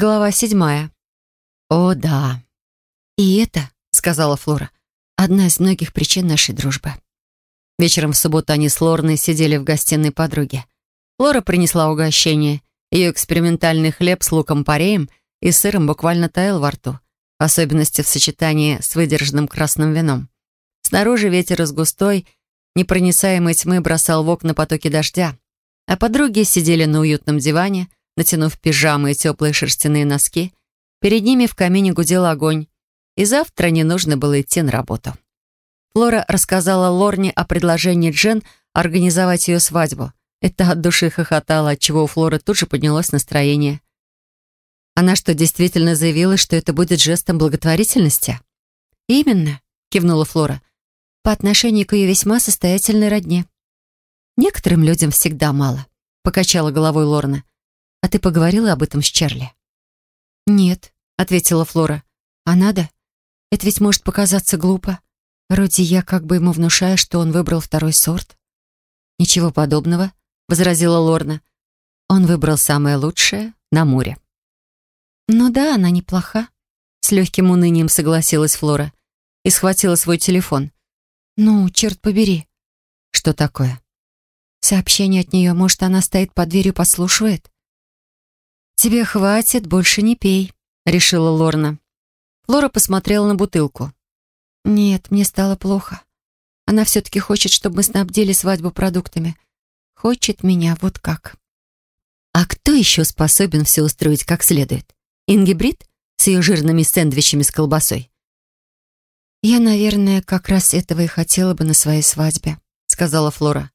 Глава седьмая. «О, да. И это, — сказала Флора, — одна из многих причин нашей дружбы». Вечером в субботу они с Лорной сидели в гостиной подруги. Флора принесла угощение. Ее экспериментальный хлеб с луком-пореем и сыром буквально таял во рту, в особенности в сочетании с выдержанным красным вином. Снаружи ветер из густой, непроницаемой тьмы бросал в окна потоки дождя, а подруги сидели на уютном диване, натянув пижамы и теплые шерстяные носки. Перед ними в камине гудел огонь, и завтра не нужно было идти на работу. Флора рассказала Лорне о предложении Джен организовать ее свадьбу. Это от души хохотало, отчего у Флоры тут же поднялось настроение. Она что, действительно заявила, что это будет жестом благотворительности? «Именно», — кивнула Флора, «по отношению к ее весьма состоятельной родне». «Некоторым людям всегда мало», — покачала головой Лорна. «А ты поговорила об этом с Чарли?» «Нет», — ответила Флора. «А надо? Это ведь может показаться глупо. Вроде я как бы ему внушаю, что он выбрал второй сорт». «Ничего подобного», — возразила Лорна. «Он выбрал самое лучшее на море». «Ну да, она неплоха», — с легким унынием согласилась Флора и схватила свой телефон. «Ну, черт побери». «Что такое?» «Сообщение от нее. Может, она стоит под дверью, подслушивает?» «Тебе хватит, больше не пей», — решила Лорна. Флора посмотрела на бутылку. «Нет, мне стало плохо. Она все-таки хочет, чтобы мы снабдили свадьбу продуктами. Хочет меня вот как». «А кто еще способен все устроить как следует? Инги Брит с ее жирными сэндвичами с колбасой?» «Я, наверное, как раз этого и хотела бы на своей свадьбе», — сказала Флора.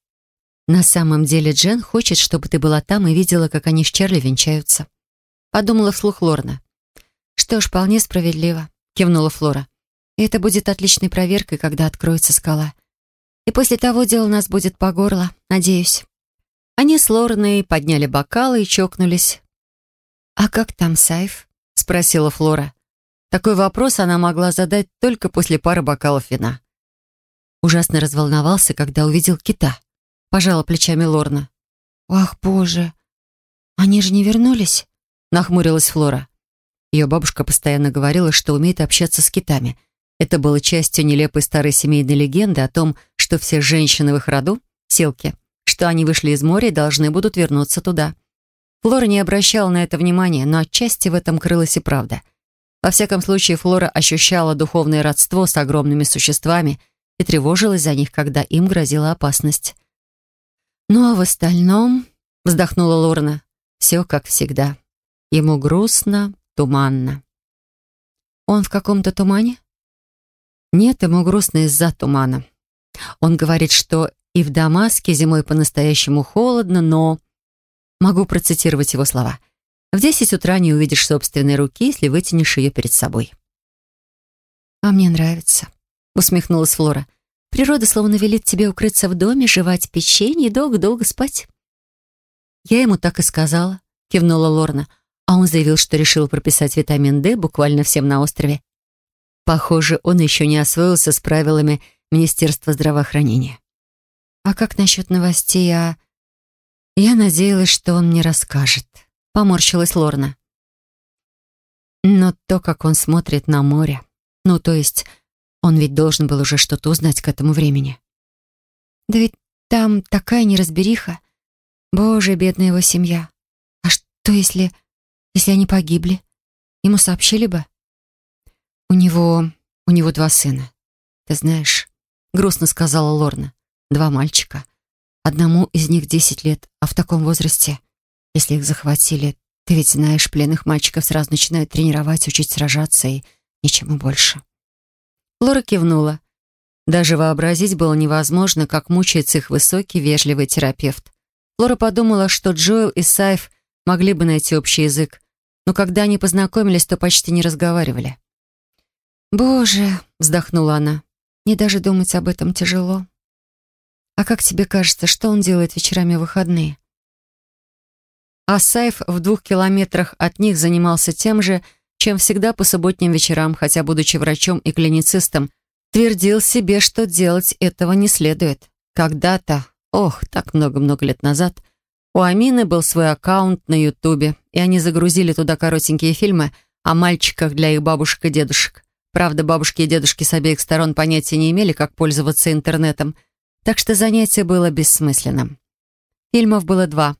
«На самом деле Джен хочет, чтобы ты была там и видела, как они с Чарли венчаются», — подумала вслух Лорна. «Что ж, вполне справедливо», — кивнула Флора. И это будет отличной проверкой, когда откроется скала. И после того дела у нас будет по горло, надеюсь. Они с Лорной подняли бокалы и чокнулись. «А как там Сайф?» — спросила Флора. Такой вопрос она могла задать только после пары бокалов вина. Ужасно разволновался, когда увидел кита. Пожала плечами Лорна. «Ах, боже! Они же не вернулись?» — нахмурилась Флора. Ее бабушка постоянно говорила, что умеет общаться с китами — это было частью нелепой старой семейной легенды о том, что все женщины в их роду — селки, что они вышли из моря и должны будут вернуться туда. Флора не обращала на это внимания, но отчасти в этом крылась и правда. Во всяком случае, Флора ощущала духовное родство с огромными существами и тревожилась за них, когда им грозила опасность. «Ну а в остальном...» — вздохнула Лорна. «Все как всегда. Ему грустно, туманно». «Он в каком-то тумане?» Нет, ему грустно из-за тумана. Он говорит, что и в Дамаске зимой по-настоящему холодно, но... Могу процитировать его слова. «В десять утра не увидишь собственной руки, если вытянешь ее перед собой». «А мне нравится», — усмехнулась Флора. «Природа словно велит тебе укрыться в доме, жевать печенье и долго-долго спать». «Я ему так и сказала», — кивнула Лорна. А он заявил, что решил прописать витамин D буквально всем на острове Похоже, он еще не освоился с правилами Министерства здравоохранения. А как насчет новостей, а... Я надеялась, что он мне расскажет. Поморщилась Лорна. Но то, как он смотрит на море... Ну, то есть, он ведь должен был уже что-то узнать к этому времени. Да ведь там такая неразбериха. Боже, бедная его семья. А что, если... если они погибли? Ему сообщили бы? «У него... у него два сына. Ты знаешь...» — грустно сказала Лорна. «Два мальчика. Одному из них десять лет, а в таком возрасте, если их захватили, ты ведь знаешь, пленных мальчиков сразу начинают тренировать, учить сражаться и ничему больше». Лора кивнула. Даже вообразить было невозможно, как мучается их высокий, вежливый терапевт. Лора подумала, что Джоэл и Сайф могли бы найти общий язык, но когда они познакомились, то почти не разговаривали. «Боже!» — вздохнула она. «Мне даже думать об этом тяжело. А как тебе кажется, что он делает вечерами в выходные?» Асаев в двух километрах от них занимался тем же, чем всегда по субботним вечерам, хотя, будучи врачом и клиницистом, твердил себе, что делать этого не следует. Когда-то, ох, так много-много лет назад, У Амины был свой аккаунт на Ютубе, и они загрузили туда коротенькие фильмы о мальчиках для их бабушек и дедушек. Правда, бабушки и дедушки с обеих сторон понятия не имели, как пользоваться интернетом, так что занятие было бессмысленным. Фильмов было два.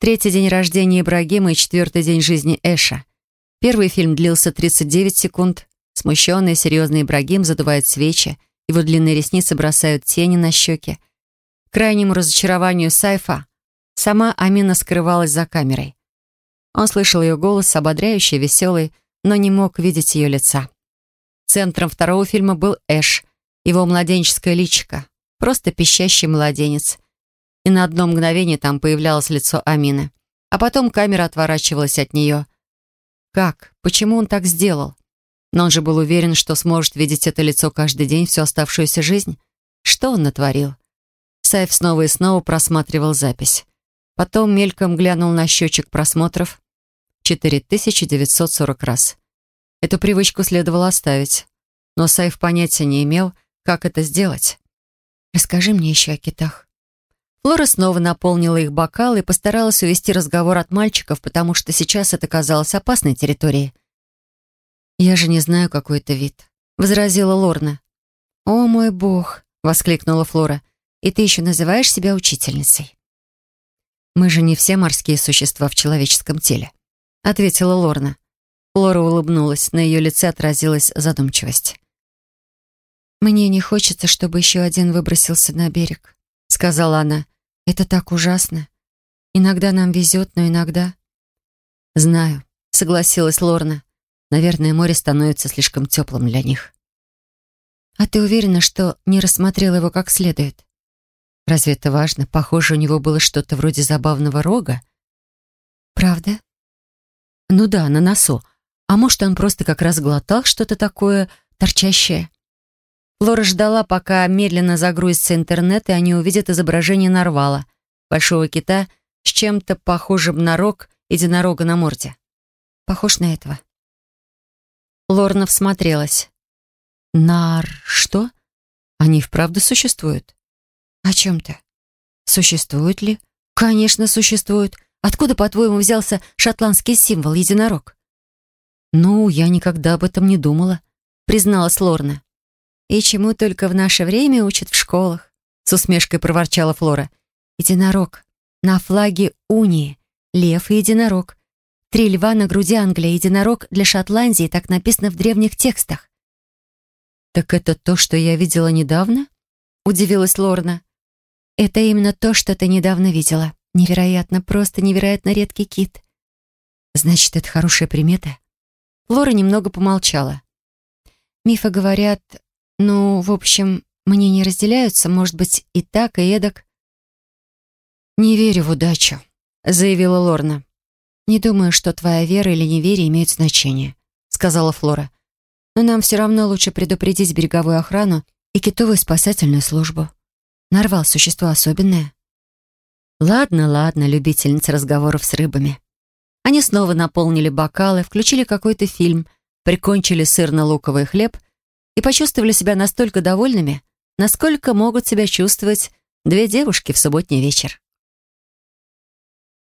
Третий день рождения Ибрагима и четвертый день жизни Эша. Первый фильм длился 39 секунд. Смущенный, серьезный Ибрагим задувает свечи, его длинные ресницы бросают тени на щеки. К крайнему разочарованию Сайфа Сама Амина скрывалась за камерой. Он слышал ее голос, ободряющий, веселый, но не мог видеть ее лица. Центром второго фильма был Эш, его младенческое личико, просто пищащий младенец. И на одно мгновение там появлялось лицо Амины. А потом камера отворачивалась от нее. Как? Почему он так сделал? Но он же был уверен, что сможет видеть это лицо каждый день всю оставшуюся жизнь. Что он натворил? Сайф снова и снова просматривал запись. Потом мельком глянул на счетчик просмотров. 4940 раз. Эту привычку следовало оставить. Но Сайф понятия не имел, как это сделать. «Расскажи мне еще о китах». Флора снова наполнила их бокал и постаралась увести разговор от мальчиков, потому что сейчас это казалось опасной территорией. «Я же не знаю, какой это вид», — возразила Лорна. «О, мой бог!» — воскликнула Флора. «И ты еще называешь себя учительницей?» «Мы же не все морские существа в человеческом теле», — ответила Лорна. Лора улыбнулась, на ее лице отразилась задумчивость. «Мне не хочется, чтобы еще один выбросился на берег», — сказала она. «Это так ужасно. Иногда нам везет, но иногда...» «Знаю», — согласилась Лорна. «Наверное, море становится слишком теплым для них». «А ты уверена, что не рассмотрела его как следует?» Разве это важно? Похоже, у него было что-то вроде забавного рога. Правда? Ну да, на носу. А может, он просто как раз глотал что-то такое торчащее? Лора ждала, пока медленно загрузится интернет, и они увидят изображение нарвала, большого кита с чем-то похожим на рог единорога на морде. Похож на этого. Лорна всмотрелась. Нар... что? Они вправду существуют? «О чем ты?» «Существует ли?» «Конечно, существует. Откуда, по-твоему, взялся шотландский символ единорог?» «Ну, я никогда об этом не думала», — призналась Лорна. «И чему только в наше время учат в школах?» — с усмешкой проворчала Флора. «Единорог. На флаге унии. Лев и единорог. Три льва на груди Англии, единорог для Шотландии, так написано в древних текстах». «Так это то, что я видела недавно?» — удивилась Лорна. Это именно то, что ты недавно видела. Невероятно, просто невероятно редкий кит. Значит, это хорошая примета? Лора немного помолчала. Мифы говорят, ну, в общем, мнения разделяются, может быть, и так, и эдак. «Не верю в удачу», — заявила Лорна. «Не думаю, что твоя вера или неверие имеют значение», — сказала Флора. «Но нам все равно лучше предупредить береговую охрану и китовую спасательную службу. Нарвал существо особенное. Ладно, ладно, любительница разговоров с рыбами. Они снова наполнили бокалы, включили какой-то фильм, прикончили сырно-луковый хлеб и почувствовали себя настолько довольными, насколько могут себя чувствовать две девушки в субботний вечер.